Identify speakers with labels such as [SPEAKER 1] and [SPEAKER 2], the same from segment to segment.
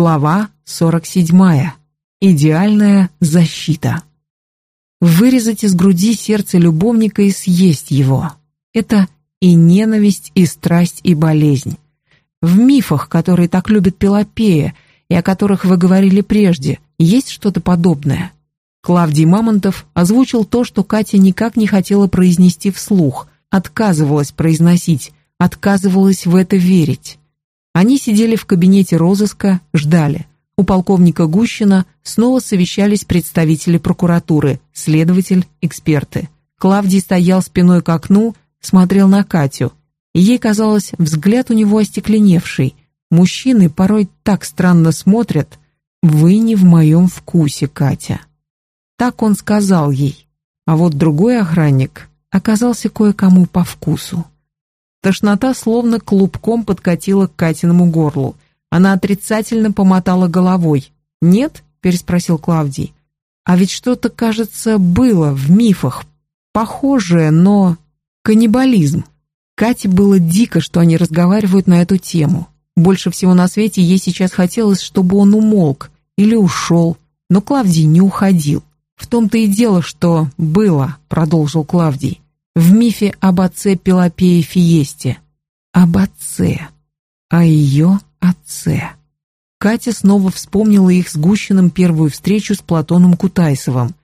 [SPEAKER 1] Глава 47. Идеальная защита. Вырезать из груди сердце любовника и съесть его. Это и ненависть, и страсть, и болезнь. В мифах, которые так любит Пелопея, и о которых вы говорили прежде, есть что-то подобное. Клавдий Мамонтов озвучил то, что Катя никак не хотела произнести вслух, отказывалась произносить, отказывалась в это верить. Они сидели в кабинете розыска, ждали. У полковника Гущина снова совещались представители прокуратуры, следователь, эксперты. Клавдий стоял спиной к окну, смотрел на Катю. Ей казалось, взгляд у него остекленевший. Мужчины порой так странно смотрят. «Вы не в моем вкусе, Катя». Так он сказал ей. А вот другой охранник оказался кое-кому по вкусу. Тошнота словно клубком подкатила к Катиному горлу. Она отрицательно помотала головой. «Нет?» – переспросил Клавдий. «А ведь что-то, кажется, было в мифах. Похожее, но... каннибализм». Кате было дико, что они разговаривают на эту тему. Больше всего на свете ей сейчас хотелось, чтобы он умолк или ушел, но Клавдий не уходил. «В том-то и дело, что было», — продолжил Клавдий в мифе об отце Пелопеи Фиесте. Об отце. О ее отце. Катя снова вспомнила их с Гущиным первую встречу с Платоном Кутайсовым.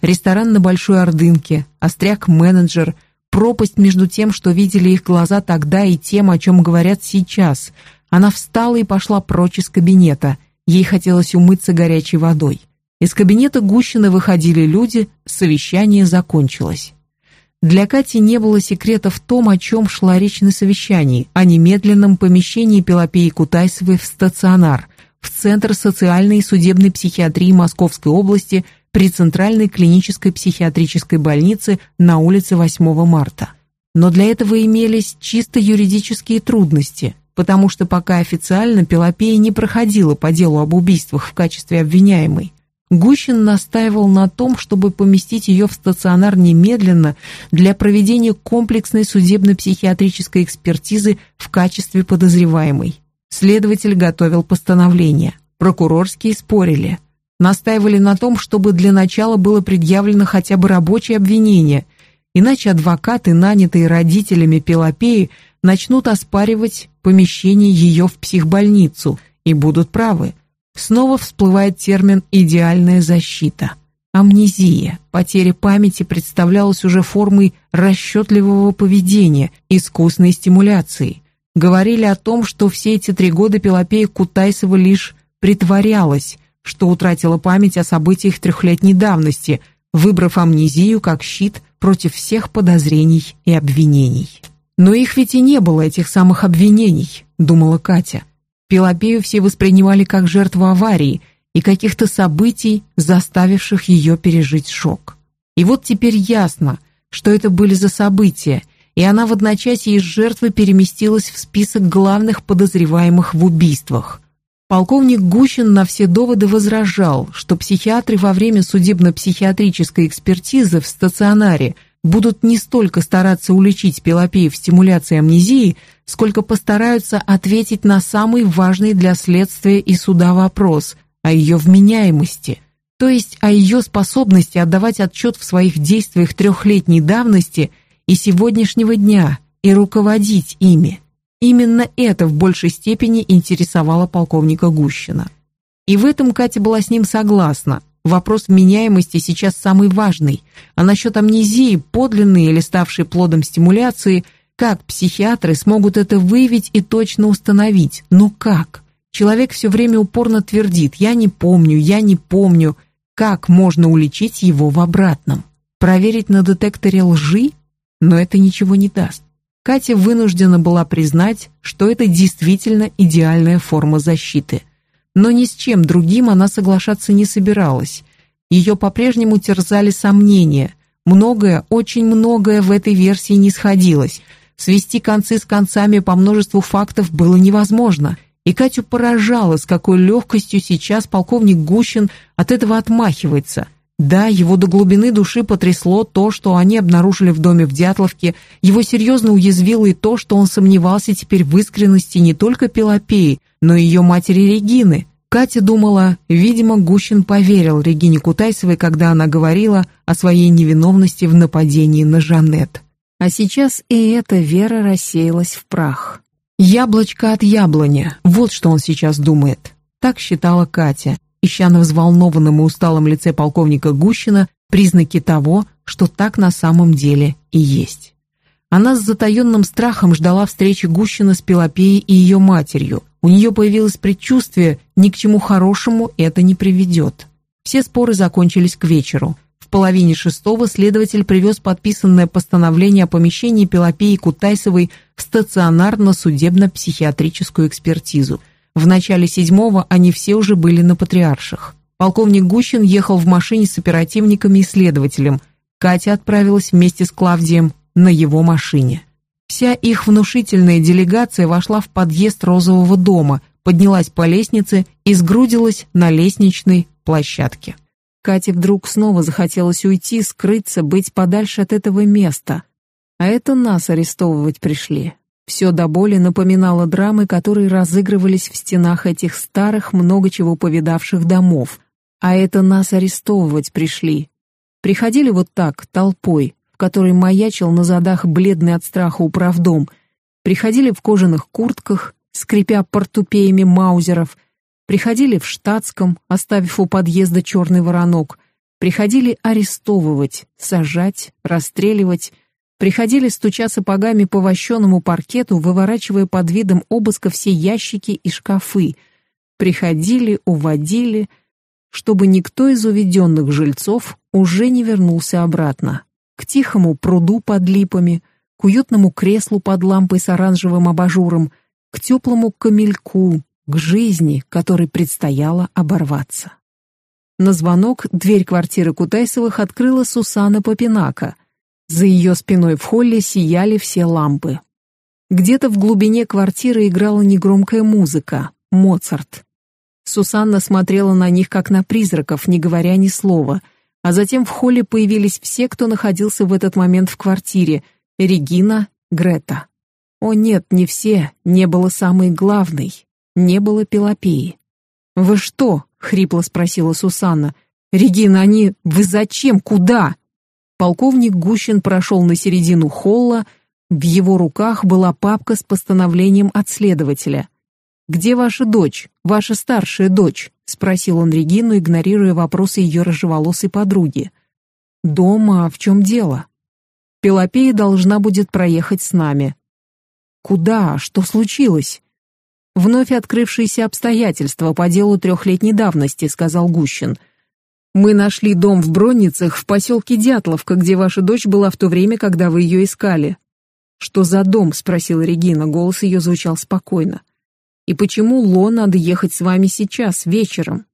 [SPEAKER 1] Ресторан на Большой Ордынке, остряк-менеджер, пропасть между тем, что видели их глаза тогда, и тем, о чем говорят сейчас. Она встала и пошла прочь из кабинета. Ей хотелось умыться горячей водой. Из кабинета Гущина выходили люди, совещание закончилось. Для Кати не было секрета в том, о чем шла речь на совещании, о немедленном помещении Пелопеи Кутайсовой в стационар, в Центр социальной и судебной психиатрии Московской области при Центральной клинической психиатрической больнице на улице 8 марта. Но для этого имелись чисто юридические трудности, потому что пока официально Пелопея не проходила по делу об убийствах в качестве обвиняемой, Гущин настаивал на том, чтобы поместить ее в стационар немедленно для проведения комплексной судебно-психиатрической экспертизы в качестве подозреваемой. Следователь готовил постановление. Прокурорские спорили. Настаивали на том, чтобы для начала было предъявлено хотя бы рабочее обвинение, иначе адвокаты, нанятые родителями Пелопеи, начнут оспаривать помещение ее в психбольницу и будут правы – снова всплывает термин «идеальная защита». Амнезия, потеря памяти представлялась уже формой расчетливого поведения, искусной стимуляции. Говорили о том, что все эти три года Пелопея Кутайсова лишь притворялась, что утратила память о событиях трехлетней давности, выбрав амнезию как щит против всех подозрений и обвинений. Но их ведь и не было, этих самых обвинений, думала Катя. Пелопею все воспринимали как жертву аварии и каких-то событий, заставивших ее пережить шок. И вот теперь ясно, что это были за события, и она в одночасье из жертвы переместилась в список главных подозреваемых в убийствах. Полковник Гущин на все доводы возражал, что психиатры во время судебно-психиатрической экспертизы в стационаре – будут не столько стараться уличить Пелопею в стимуляции амнезии, сколько постараются ответить на самый важный для следствия и суда вопрос о ее вменяемости, то есть о ее способности отдавать отчет в своих действиях трехлетней давности и сегодняшнего дня и руководить ими. Именно это в большей степени интересовало полковника Гущина. И в этом Катя была с ним согласна, Вопрос вменяемости сейчас самый важный, а насчет амнезии, подлинной или ставшей плодом стимуляции, как психиатры смогут это выявить и точно установить? Но как? Человек все время упорно твердит «я не помню, я не помню». Как можно уличить его в обратном? Проверить на детекторе лжи? Но это ничего не даст. Катя вынуждена была признать, что это действительно идеальная форма защиты но ни с чем другим она соглашаться не собиралась. Ее по-прежнему терзали сомнения. Многое, очень многое в этой версии не сходилось. Свести концы с концами по множеству фактов было невозможно. И Катю поражало, с какой легкостью сейчас полковник Гущин от этого отмахивается. Да, его до глубины души потрясло то, что они обнаружили в доме в Дятловке, его серьезно уязвило и то, что он сомневался теперь в искренности не только Пелопеи, но ее матери Регины, Катя думала, видимо, Гущин поверил Регине Кутайсовой, когда она говорила о своей невиновности в нападении на Жанет. А сейчас и эта вера рассеялась в прах. «Яблочко от яблони» — вот что он сейчас думает. Так считала Катя, ища на взволнованном и усталом лице полковника Гущина признаки того, что так на самом деле и есть. Она с затаенным страхом ждала встречи Гущина с Пелопеей и ее матерью. У нее появилось предчувствие, ни к чему хорошему это не приведет. Все споры закончились к вечеру. В половине шестого следователь привез подписанное постановление о помещении Пелопеи Кутайсовой в стационарно-судебно-психиатрическую экспертизу. В начале седьмого они все уже были на Патриарших. Полковник Гущин ехал в машине с оперативниками и следователем. Катя отправилась вместе с Клавдием на его машине. Вся их внушительная делегация вошла в подъезд розового дома, поднялась по лестнице и сгрудилась на лестничной площадке. Кате вдруг снова захотелось уйти, скрыться, быть подальше от этого места. А это нас арестовывать пришли. Все до боли напоминало драмы, которые разыгрывались в стенах этих старых, много чего повидавших домов. А это нас арестовывать пришли. Приходили вот так, толпой, который маячил на задах бледный от страха управдом, приходили в кожаных куртках, скрипя портупеями маузеров, приходили в штатском, оставив у подъезда черный воронок, приходили арестовывать, сажать, расстреливать, приходили, стуча сапогами по вощенному паркету, выворачивая под видом обыска все ящики и шкафы, приходили, уводили, чтобы никто из уведенных жильцов уже не вернулся обратно к тихому пруду под липами, к уютному креслу под лампой с оранжевым абажуром, к теплому камельку, к жизни, которой предстояло оборваться. На звонок дверь квартиры Кутайсовых открыла Сусана Попинака. За ее спиной в холле сияли все лампы. Где-то в глубине квартиры играла негромкая музыка, Моцарт. Сусанна смотрела на них, как на призраков, не говоря ни слова — а затем в холле появились все, кто находился в этот момент в квартире. Регина, Грета. О нет, не все, не было самой главной. Не было Пелопеи. «Вы что?» — хрипло спросила Сусанна. «Регина, они... Вы зачем? Куда?» Полковник Гущин прошел на середину холла, в его руках была папка с постановлением от следователя. «Где ваша дочь? Ваша старшая дочь?» — спросил он Регину, игнорируя вопросы ее рыжеволосой подруги. «Дома, а в чем дело?» «Пелопея должна будет проехать с нами». «Куда? Что случилось?» «Вновь открывшиеся обстоятельства по делу трехлетней давности», — сказал Гущин. «Мы нашли дом в Бронницах в поселке Дятловка, где ваша дочь была в то время, когда вы ее искали». «Что за дом?» — спросила Регина, голос ее звучал спокойно. И почему Ло надо ехать с вами сейчас, вечером?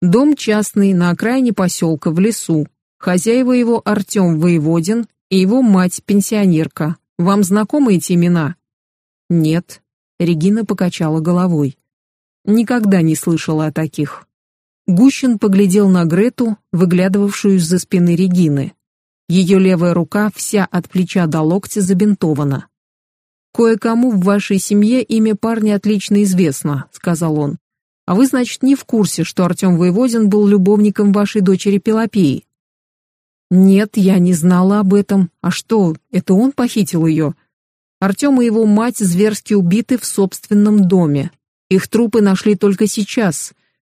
[SPEAKER 1] Дом частный, на окраине поселка, в лесу. Хозяева его Артем Воеводин и его мать, пенсионерка. Вам знакомы эти имена? Нет. Регина покачала головой. Никогда не слышала о таких. Гущин поглядел на Грету, выглядывавшую из-за спины Регины. Ее левая рука вся от плеча до локтя забинтована. «Кое-кому в вашей семье имя парня отлично известно», — сказал он. «А вы, значит, не в курсе, что Артем Воеводин был любовником вашей дочери Пелопеи?» «Нет, я не знала об этом. А что, это он похитил ее?» Артем и его мать зверски убиты в собственном доме. Их трупы нашли только сейчас.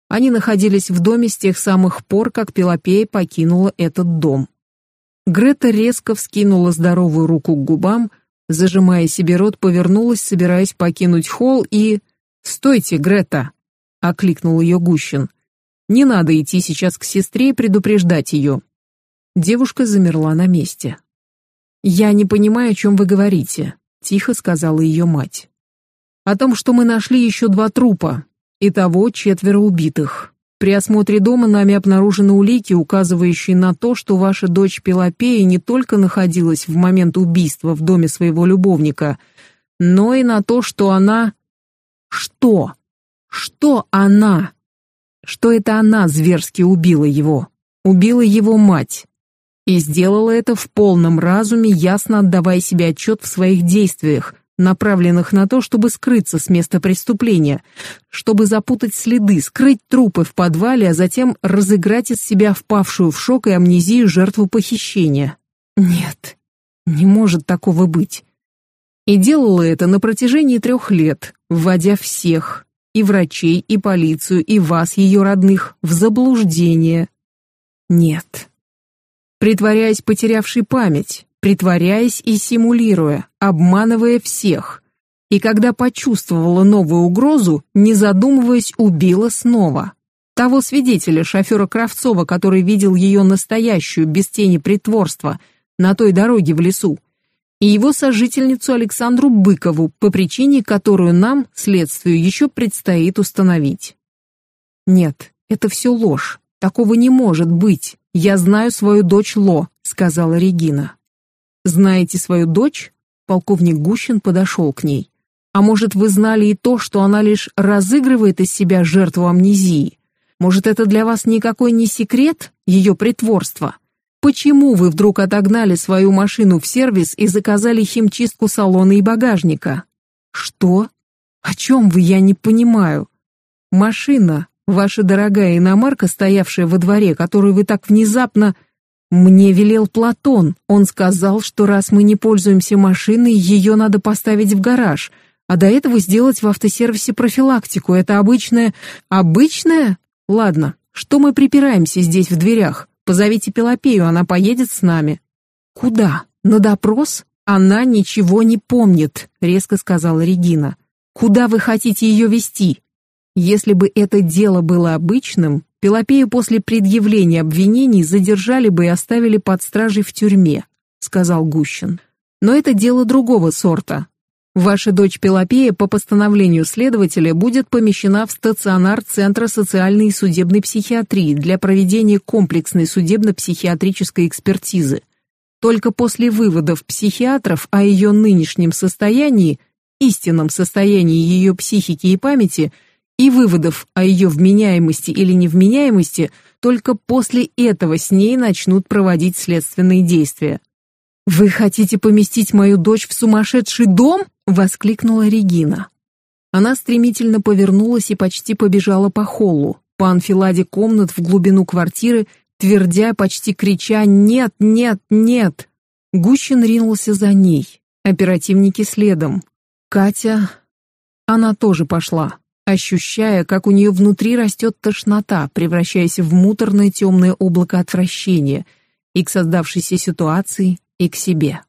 [SPEAKER 1] Они находились в доме с тех самых пор, как Пелопея покинула этот дом. Грета резко вскинула здоровую руку к губам, Зажимая себе рот, повернулась, собираясь покинуть холл и... «Стойте, Грета!» — окликнул ее Гущин. «Не надо идти сейчас к сестре и предупреждать ее». Девушка замерла на месте. «Я не понимаю, о чем вы говорите», — тихо сказала ее мать. «О том, что мы нашли еще два трупа. Итого четверо убитых. При осмотре дома нами обнаружены улики, указывающие на то, что ваша дочь Пелопея не только находилась в момент убийства в доме своего любовника, но и на то, что она... Что? Что она? Что это она зверски убила его? Убила его мать. И сделала это в полном разуме, ясно отдавая себе отчет в своих действиях, направленных на то, чтобы скрыться с места преступления, чтобы запутать следы, скрыть трупы в подвале, а затем разыграть из себя впавшую в шок и амнезию жертву похищения. Нет, не может такого быть. И делала это на протяжении трех лет, вводя всех, и врачей, и полицию, и вас, ее родных, в заблуждение. Нет. Притворяясь потерявшей память, притворяясь и симулируя, обманывая всех. И когда почувствовала новую угрозу, не задумываясь, убила снова. Того свидетеля, шофера Кравцова, который видел ее настоящую, без тени притворства, на той дороге в лесу, и его сожительницу Александру Быкову, по причине, которую нам, следствию, еще предстоит установить. Нет, это все ложь. Такого не может быть. Я знаю свою дочь Ло, сказала Регина. Знаете свою дочь? Полковник Гущин подошел к ней. А может, вы знали и то, что она лишь разыгрывает из себя жертву амнезии? Может, это для вас никакой не секрет, ее притворство? Почему вы вдруг отогнали свою машину в сервис и заказали химчистку салона и багажника? Что? О чем вы, я не понимаю. Машина, ваша дорогая иномарка, стоявшая во дворе, которую вы так внезапно... Мне велел Платон. Он сказал, что раз мы не пользуемся машиной, ее надо поставить в гараж, а до этого сделать в автосервисе профилактику. Это обычное... Обычное? Ладно, что мы припираемся здесь в дверях? Позовите Пелопею, она поедет с нами. Куда? На допрос? Она ничего не помнит, резко сказала Регина. Куда вы хотите ее вести? Если бы это дело было обычным, Пелопею после предъявления обвинений задержали бы и оставили под стражей в тюрьме, сказал Гущин. Но это дело другого сорта. Ваша дочь Пелопея по постановлению следователя будет помещена в стационар Центра социальной и судебной психиатрии для проведения комплексной судебно-психиатрической экспертизы. Только после выводов психиатров о ее нынешнем состоянии, истинном состоянии ее психики и памяти – и выводов о ее вменяемости или невменяемости только после этого с ней начнут проводить следственные действия. «Вы хотите поместить мою дочь в сумасшедший дом?» — воскликнула Регина. Она стремительно повернулась и почти побежала по холлу, по анфиладе комнат в глубину квартиры, твердя, почти крича «Нет, нет, нет!». Гущин ринулся за ней, оперативники следом. Катя... Она тоже пошла ощущая, как у нее внутри растет тошнота, превращаясь в муторное темное облако отвращения и к создавшейся ситуации, и к себе.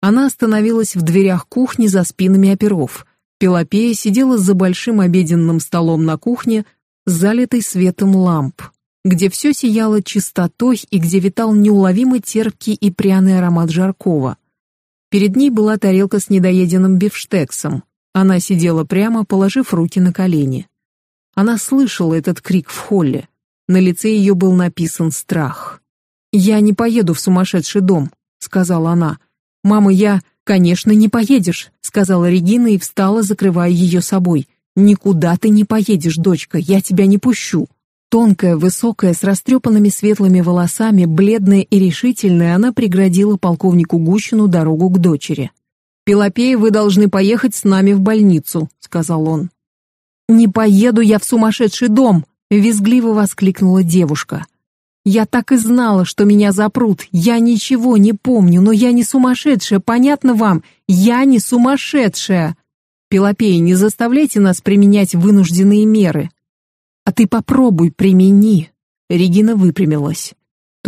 [SPEAKER 1] Она остановилась в дверях кухни за спинами оперов. Пелопея сидела за большим обеденным столом на кухне, залитой светом ламп, где все сияло чистотой и где витал неуловимо терпкий и пряный аромат жаркого. Перед ней была тарелка с недоеденным бифштексом, она сидела прямо, положив руки на колени. Она слышала этот крик в холле. На лице ее был написан страх. «Я не поеду в сумасшедший дом», — сказала она. «Мама, я...» «Конечно, не поедешь», — сказала Регина и встала, закрывая ее собой. «Никуда ты не поедешь, дочка, я тебя не пущу». Тонкая, высокая, с растрепанными светлыми волосами, бледная и решительная, она преградила полковнику Гущину дорогу к дочери. «Пелопея, вы должны поехать с нами в больницу», — сказал он. «Не поеду я в сумасшедший дом!» — визгливо воскликнула девушка. «Я так и знала, что меня запрут. Я ничего не помню, но я не сумасшедшая, понятно вам? Я не сумасшедшая!» «Пелопея, не заставляйте нас применять вынужденные меры». «А ты попробуй, примени!» Регина выпрямилась.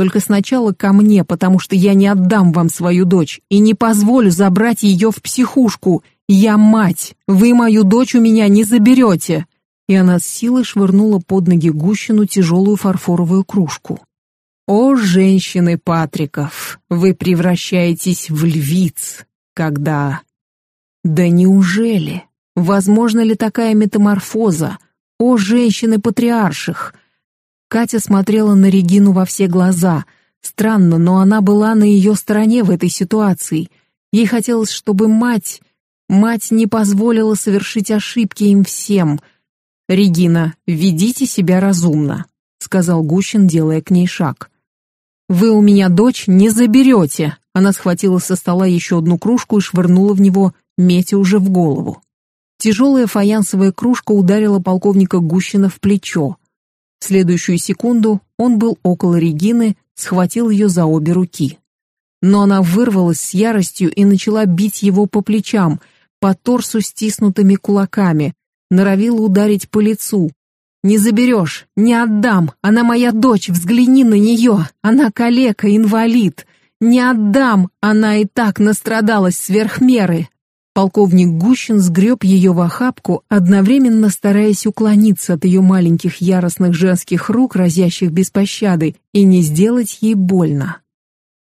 [SPEAKER 1] Только сначала ко мне, потому что я не отдам вам свою дочь и не позволю забрать ее в психушку. Я мать, вы мою дочь у меня не заберете!» И она с силой швырнула под ноги Гущину тяжелую фарфоровую кружку. «О, женщины Патриков, вы превращаетесь в львиц, когда...» «Да неужели? Возможно ли такая метаморфоза? О, женщины патриарших!» Катя смотрела на Регину во все глаза. Странно, но она была на ее стороне в этой ситуации. Ей хотелось, чтобы мать... Мать не позволила совершить ошибки им всем. «Регина, ведите себя разумно», — сказал Гущин, делая к ней шаг. «Вы у меня дочь не заберете!» Она схватила со стола еще одну кружку и швырнула в него метя уже в голову. Тяжелая фаянсовая кружка ударила полковника Гущина в плечо. В следующую секунду он был около Регины, схватил ее за обе руки. Но она вырвалась с яростью и начала бить его по плечам, по торсу стиснутыми кулаками, норовила ударить по лицу. «Не заберешь, не отдам, она моя дочь, взгляни на нее, она калека, инвалид. Не отдам, она и так настрадалась сверх меры, Полковник Гущин сгреб ее в охапку, одновременно стараясь уклониться от ее маленьких яростных женских рук, разящих без пощады, и не сделать ей больно.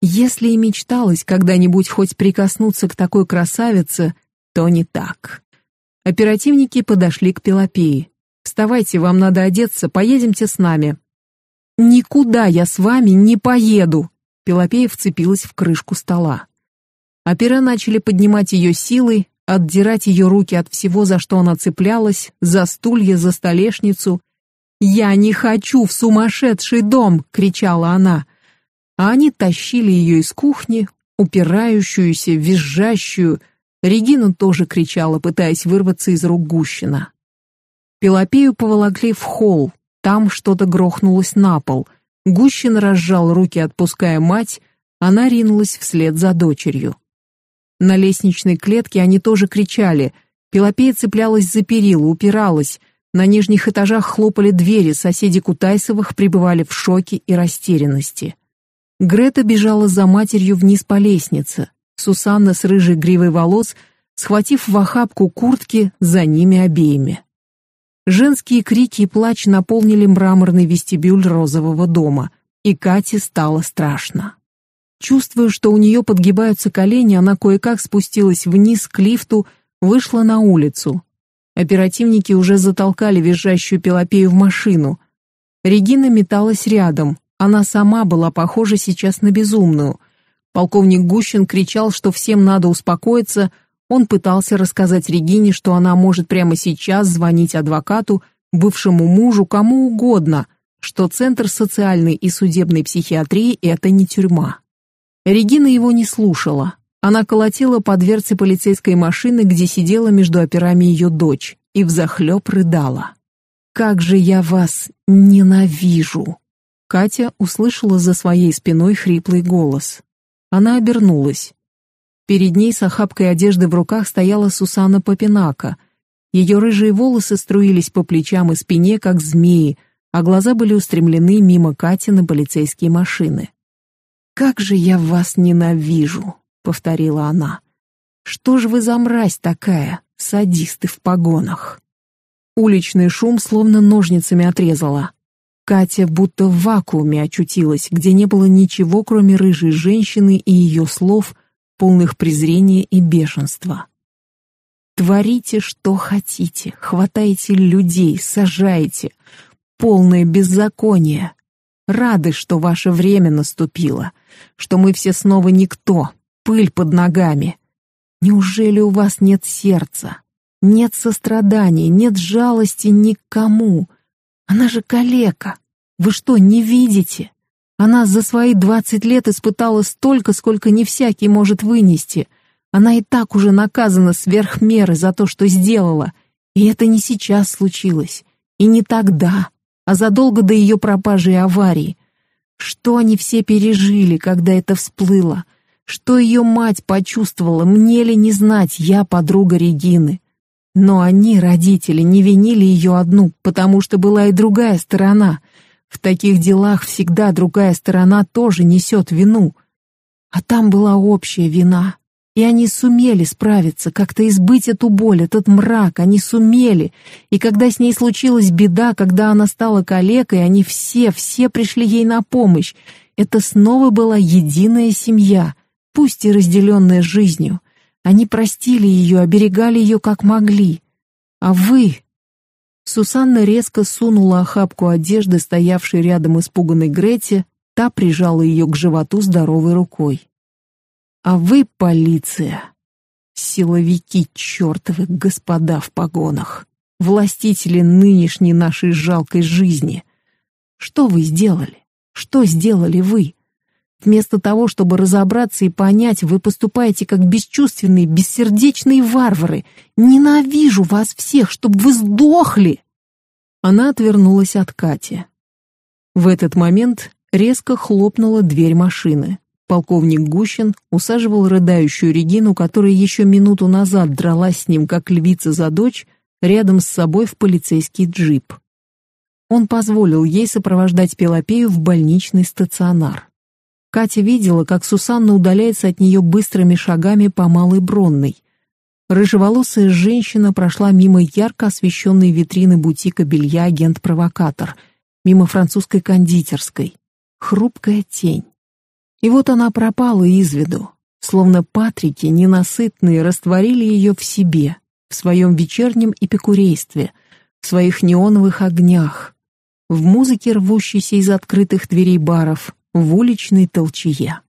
[SPEAKER 1] Если и мечталось когда-нибудь хоть прикоснуться к такой красавице, то не так. Оперативники подошли к Пелопее. «Вставайте, вам надо одеться, поедемте с нами». «Никуда я с вами не поеду!» Пелопея вцепилась в крышку стола. Опера начали поднимать ее силой, отдирать ее руки от всего, за что она цеплялась, за стулья, за столешницу. «Я не хочу в сумасшедший дом!» — кричала она. А они тащили ее из кухни, упирающуюся, визжащую. Регина тоже кричала, пытаясь вырваться из рук Гущина. Пелопею поволокли в холл, там что-то грохнулось на пол. Гущин разжал руки, отпуская мать, она ринулась вслед за дочерью. На лестничной клетке они тоже кричали. Пелопея цеплялась за перила, упиралась. На нижних этажах хлопали двери, соседи Кутайсовых пребывали в шоке и растерянности. Грета бежала за матерью вниз по лестнице. Сусанна с рыжей гривой волос, схватив в охапку куртки, за ними обеими. Женские крики и плач наполнили мраморный вестибюль розового дома, и Кате стало страшно. Чувствуя, что у нее подгибаются колени, она кое-как спустилась вниз к лифту, вышла на улицу. Оперативники уже затолкали визжащую Пелопею в машину. Регина металась рядом. Она сама была похожа сейчас на безумную. Полковник Гущин кричал, что всем надо успокоиться. Он пытался рассказать Регине, что она может прямо сейчас звонить адвокату, бывшему мужу, кому угодно, что Центр социальной и судебной психиатрии – это не тюрьма. Регина его не слушала. Она колотила по дверце полицейской машины, где сидела между операми ее дочь, и взахлеб рыдала. «Как же я вас ненавижу!» Катя услышала за своей спиной хриплый голос. Она обернулась. Перед ней с охапкой одежды в руках стояла Сусана Попинака. Ее рыжие волосы струились по плечам и спине, как змеи, а глаза были устремлены мимо Кати на полицейские машины. «Как же я вас ненавижу!» — повторила она. «Что ж вы за мразь такая, садисты в погонах?» Уличный шум словно ножницами отрезала. Катя будто в вакууме очутилась, где не было ничего, кроме рыжей женщины и ее слов, полных презрения и бешенства. Творите, что хотите, хватайте людей, сажайте. Полное беззаконие. Рады, что ваше время наступило, что мы все снова никто, пыль под ногами. Неужели у вас нет сердца? Нет сострадания, нет жалости никому? Она же калека. Вы что, не видите? Она за свои двадцать лет испытала столько, сколько не всякий может вынести. Она и так уже наказана сверх меры за то, что сделала. И это не сейчас случилось. И не тогда а задолго до ее пропажи и аварии. Что они все пережили, когда это всплыло? Что ее мать почувствовала, мне ли не знать, я подруга Регины. Но они, родители, не винили ее одну, потому что была и другая сторона. В таких делах всегда другая сторона тоже несет вину. А там была общая вина. И они сумели справиться, как-то избыть эту боль, этот мрак, они сумели. И когда с ней случилась беда, когда она стала калекой, они все, все пришли ей на помощь. Это снова была единая семья, пусть и разделенная жизнью. Они простили ее, оберегали ее как могли. А вы... Сусанна резко сунула охапку одежды, стоявшей рядом испуганной Грете, та прижала ее к животу здоровой рукой. А вы полиция. Силовики чертовы, господа в погонах. Властители нынешней нашей жалкой жизни. Что вы сделали? Что сделали вы? Вместо того, чтобы разобраться и понять, вы поступаете как бесчувственные, бессердечные варвары. Ненавижу вас всех, чтобы вы сдохли!» Она отвернулась от Кати. В этот момент резко хлопнула дверь машины. Полковник Гущин усаживал рыдающую Регину, которая еще минуту назад дралась с ним, как львица за дочь, рядом с собой в полицейский джип. Он позволил ей сопровождать Пелопею в больничный стационар. Катя видела, как Сусанна удаляется от нее быстрыми шагами по Малой Бронной. Рыжеволосая женщина прошла мимо ярко освещенной витрины бутика белья «Агент-провокатор», мимо французской кондитерской. Хрупкая тень. И вот она пропала из виду, словно патрики ненасытные растворили ее в себе, в своем вечернем эпикурействе, в своих неоновых огнях, в музыке, рвущейся из открытых дверей баров, в уличной толчье.